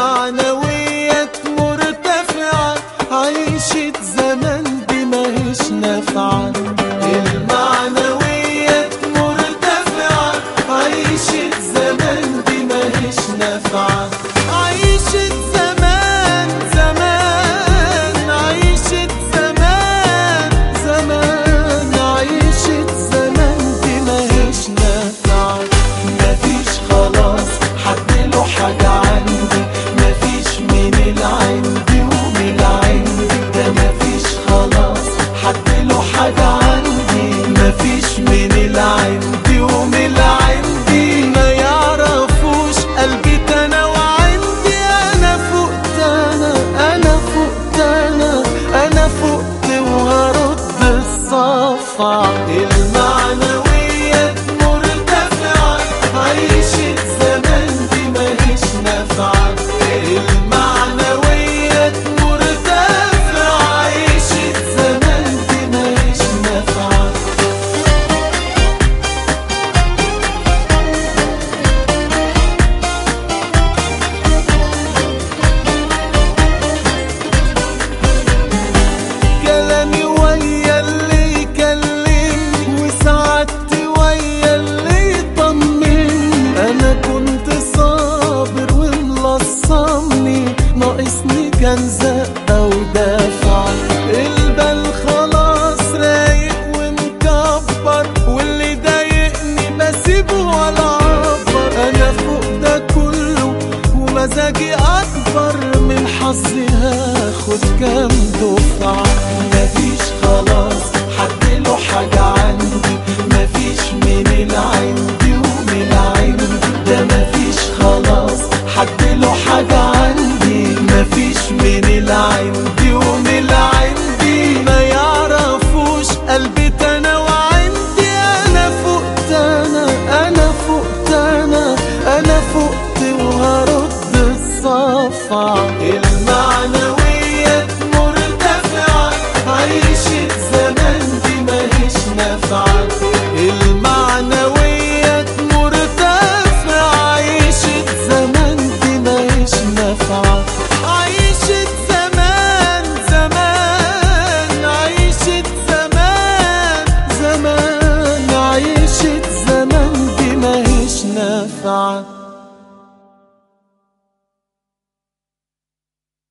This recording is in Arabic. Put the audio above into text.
المعنويات مرتفعة عيشة زمن the الصافي المعنوي أجي أكبر من حظي هاخد كام دفعة.